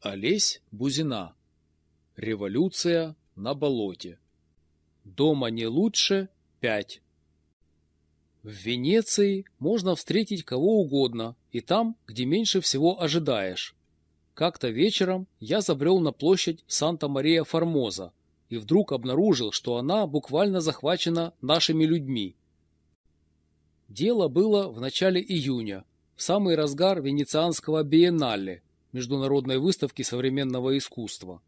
Олесь Бузина. Революция на болоте. Дома не лучше – пять. В Венеции можно встретить кого угодно, и там, где меньше всего ожидаешь. Как-то вечером я забрел на площадь Санта-Мария-Формоза и вдруг обнаружил, что она буквально захвачена нашими людьми. Дело было в начале июня, в самый разгар венецианского биеннале, международной выставки современного искусства.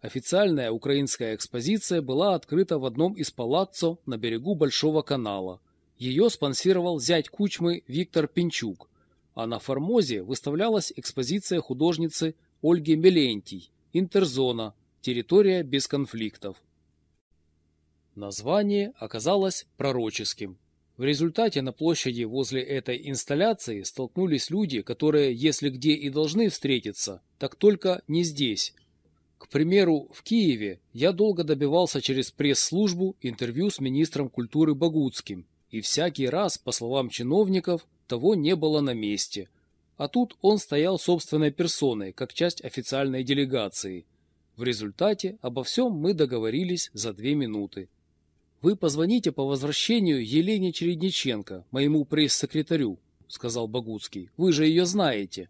Официальная украинская экспозиция была открыта в одном из палаццо на берегу Большого канала. Ее спонсировал зять Кучмы Виктор Пинчук, а на Формозе выставлялась экспозиция художницы Ольги Мелентий «Интерзона. Территория без конфликтов». Название оказалось пророческим. В результате на площади возле этой инсталляции столкнулись люди, которые, если где и должны встретиться, так только не здесь. К примеру, в Киеве я долго добивался через пресс-службу интервью с министром культуры Богуцким, и всякий раз, по словам чиновников, того не было на месте. А тут он стоял собственной персоной, как часть официальной делегации. В результате обо всем мы договорились за две минуты. «Вы позвоните по возвращению Елене Чередниченко, моему пресс-секретарю», — сказал Богуцкий. «Вы же ее знаете».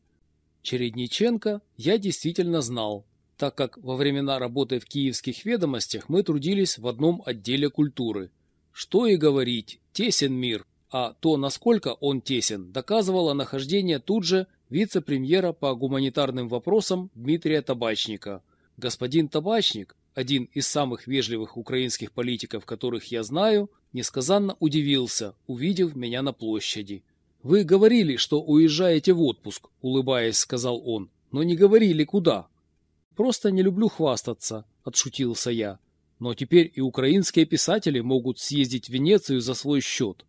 Чередниченко я действительно знал, так как во времена работы в киевских ведомостях мы трудились в одном отделе культуры. Что и говорить, тесен мир, а то, насколько он тесен, доказывало нахождение тут же вице-премьера по гуманитарным вопросам Дмитрия Табачника. Господин Табачник один из самых вежливых украинских политиков, которых я знаю, несказанно удивился, увидев меня на площади. «Вы говорили, что уезжаете в отпуск», — улыбаясь, сказал он, — «но не говорили, куда». «Просто не люблю хвастаться», — отшутился я. «Но теперь и украинские писатели могут съездить в Венецию за свой счет».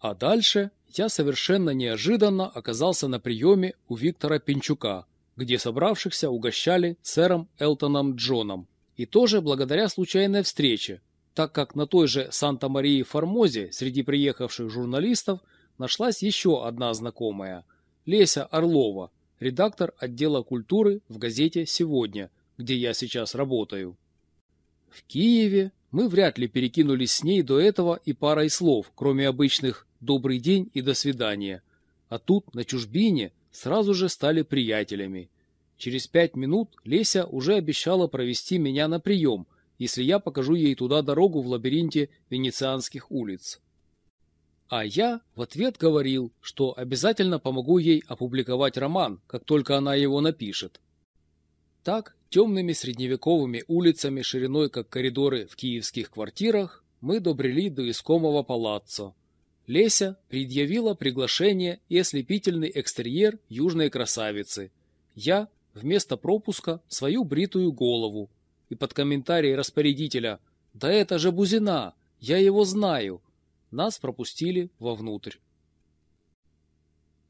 А дальше я совершенно неожиданно оказался на приеме у Виктора Пинчука, где собравшихся угощали сэром Элтоном Джоном, и тоже благодаря случайной встрече, так как на той же Санта-Марии Формозе среди приехавших журналистов нашлась еще одна знакомая – Леся Орлова, редактор отдела культуры в газете «Сегодня», где я сейчас работаю. В Киеве мы вряд ли перекинулись с ней до этого и парой слов, кроме обычных «добрый день» и «до свидания». А тут, на чужбине, сразу же стали приятелями – Через пять минут Леся уже обещала провести меня на прием, если я покажу ей туда дорогу в лабиринте венецианских улиц. А я в ответ говорил, что обязательно помогу ей опубликовать роман, как только она его напишет. Так, темными средневековыми улицами шириной как коридоры в киевских квартирах мы добрели до искомого палаццо. Леся предъявила приглашение и ослепительный экстерьер южной красавицы. Я вместо пропуска свою бритую голову и под комментарий распорядителя «Да это же Бузина! Я его знаю!» нас пропустили вовнутрь.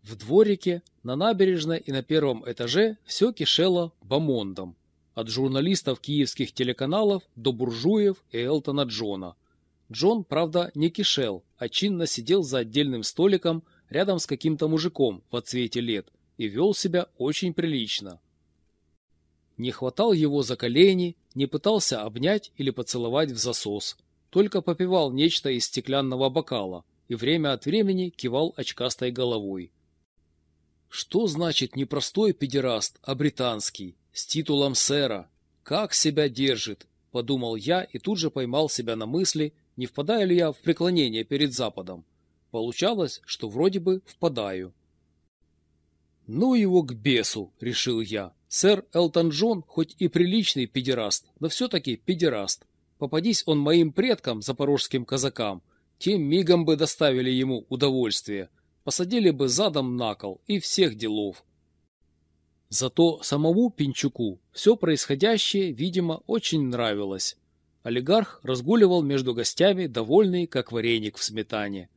В дворике, на набережной и на первом этаже все кишело бомондом. От журналистов киевских телеканалов до буржуев и Элтона Джона. Джон, правда, не кишел, а чинно сидел за отдельным столиком рядом с каким-то мужиком в отцвете лет и вел себя очень прилично не хватал его за колени, не пытался обнять или поцеловать в засос, только попивал нечто из стеклянного бокала и время от времени кивал очкастой головой. Что значит не простой педераст, а британский, с титулом сэра? Как себя держит? Подумал я и тут же поймал себя на мысли, не впадаю ли я в преклонение перед Западом. Получалось, что вроде бы впадаю. «Ну его к бесу!» — решил я. Сэр Элтон Джон хоть и приличный педераст, но все-таки педераст. Попадись он моим предкам, запорожским казакам, тем мигом бы доставили ему удовольствие. Посадили бы задом на кол и всех делов. Зато самому Пинчуку все происходящее, видимо, очень нравилось. Олигарх разгуливал между гостями, довольный, как вареник в сметане.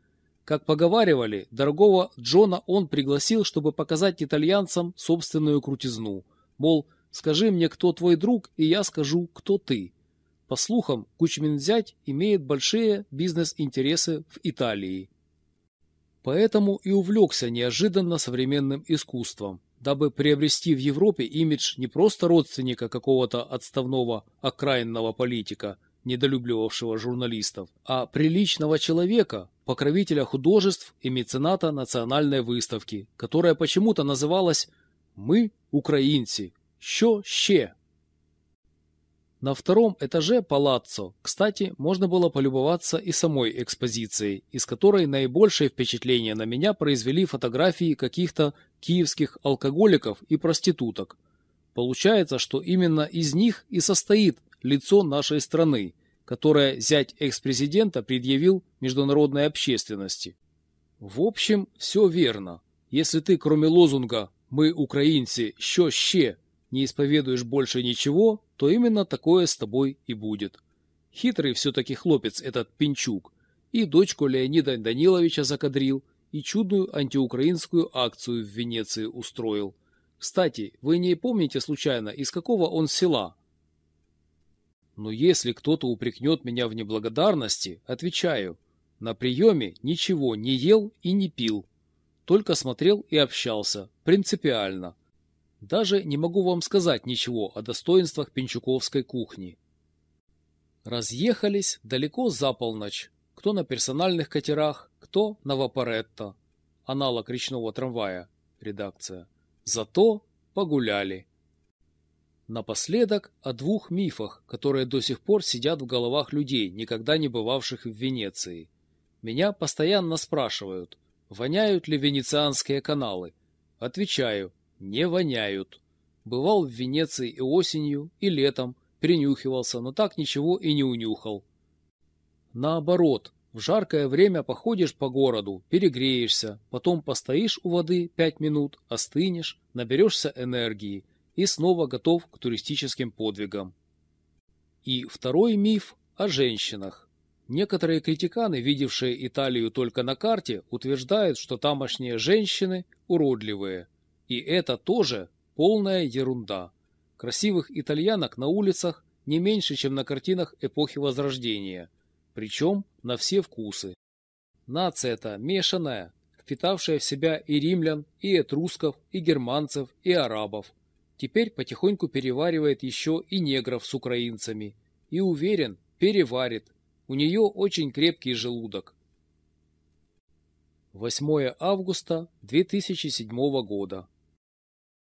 Как поговаривали, дорогого Джона он пригласил, чтобы показать итальянцам собственную крутизну – Мол, скажи мне, кто твой друг, и я скажу, кто ты. По слухам, Кучмин зять имеет большие бизнес-интересы в Италии. Поэтому и увлекся неожиданно современным искусством. дабы приобрести в Европе имидж не просто родственника какого-то отставного окраинного политика, недолюбливавшего журналистов, а приличного человека, покровителя художеств и мецената национальной выставки, которая почему-то называлась «Мы, украинцы, що ще?». На втором этаже палаццо, кстати, можно было полюбоваться и самой экспозицией, из которой наибольшее впечатление на меня произвели фотографии каких-то киевских алкоголиков и проституток. Получается, что именно из них и состоит лицо нашей страны, которое зять экс-президента предъявил международной общественности. В общем, все верно. Если ты, кроме лозунга «Мы, украинцы, що ще» не исповедуешь больше ничего, то именно такое с тобой и будет. Хитрый все-таки хлопец этот Пинчук. И дочку Леонида Даниловича закадрил, и чудную антиукраинскую акцию в Венеции устроил. Кстати, вы не помните случайно, из какого он села? Но если кто-то упрекнет меня в неблагодарности, отвечаю, на приеме ничего не ел и не пил, только смотрел и общался, принципиально. Даже не могу вам сказать ничего о достоинствах пенчуковской кухни. Разъехались далеко за полночь, кто на персональных катерах, кто на вапоретто, аналог речного трамвая, редакция. Зато погуляли. Напоследок о двух мифах, которые до сих пор сидят в головах людей, никогда не бывавших в Венеции. Меня постоянно спрашивают, воняют ли венецианские каналы. Отвечаю, не воняют. Бывал в Венеции и осенью, и летом, принюхивался, но так ничего и не унюхал. Наоборот, в жаркое время походишь по городу, перегреешься, потом постоишь у воды пять минут, остынешь, наберешься энергии и снова готов к туристическим подвигам. И второй миф о женщинах. Некоторые критиканы, видевшие Италию только на карте, утверждают, что тамошние женщины уродливые. И это тоже полная ерунда. Красивых итальянок на улицах не меньше, чем на картинах эпохи Возрождения. Причем на все вкусы. Нация-то мешанная, впитавшая в себя и римлян, и этрусков, и германцев, и арабов. Теперь потихоньку переваривает еще и негров с украинцами. И уверен, переварит. У нее очень крепкий желудок. 8 августа 2007 года.